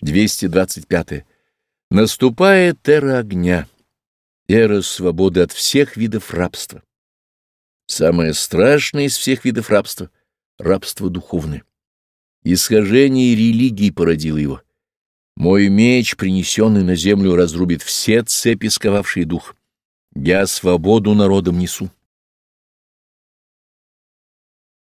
225. Наступает эра огня, эра свободы от всех видов рабства. Самое страшное из всех видов рабства — рабство духовное. Исхожение религии породило его. Мой меч, принесенный на землю, разрубит все цепи, сковавшие дух. Я свободу народам несу.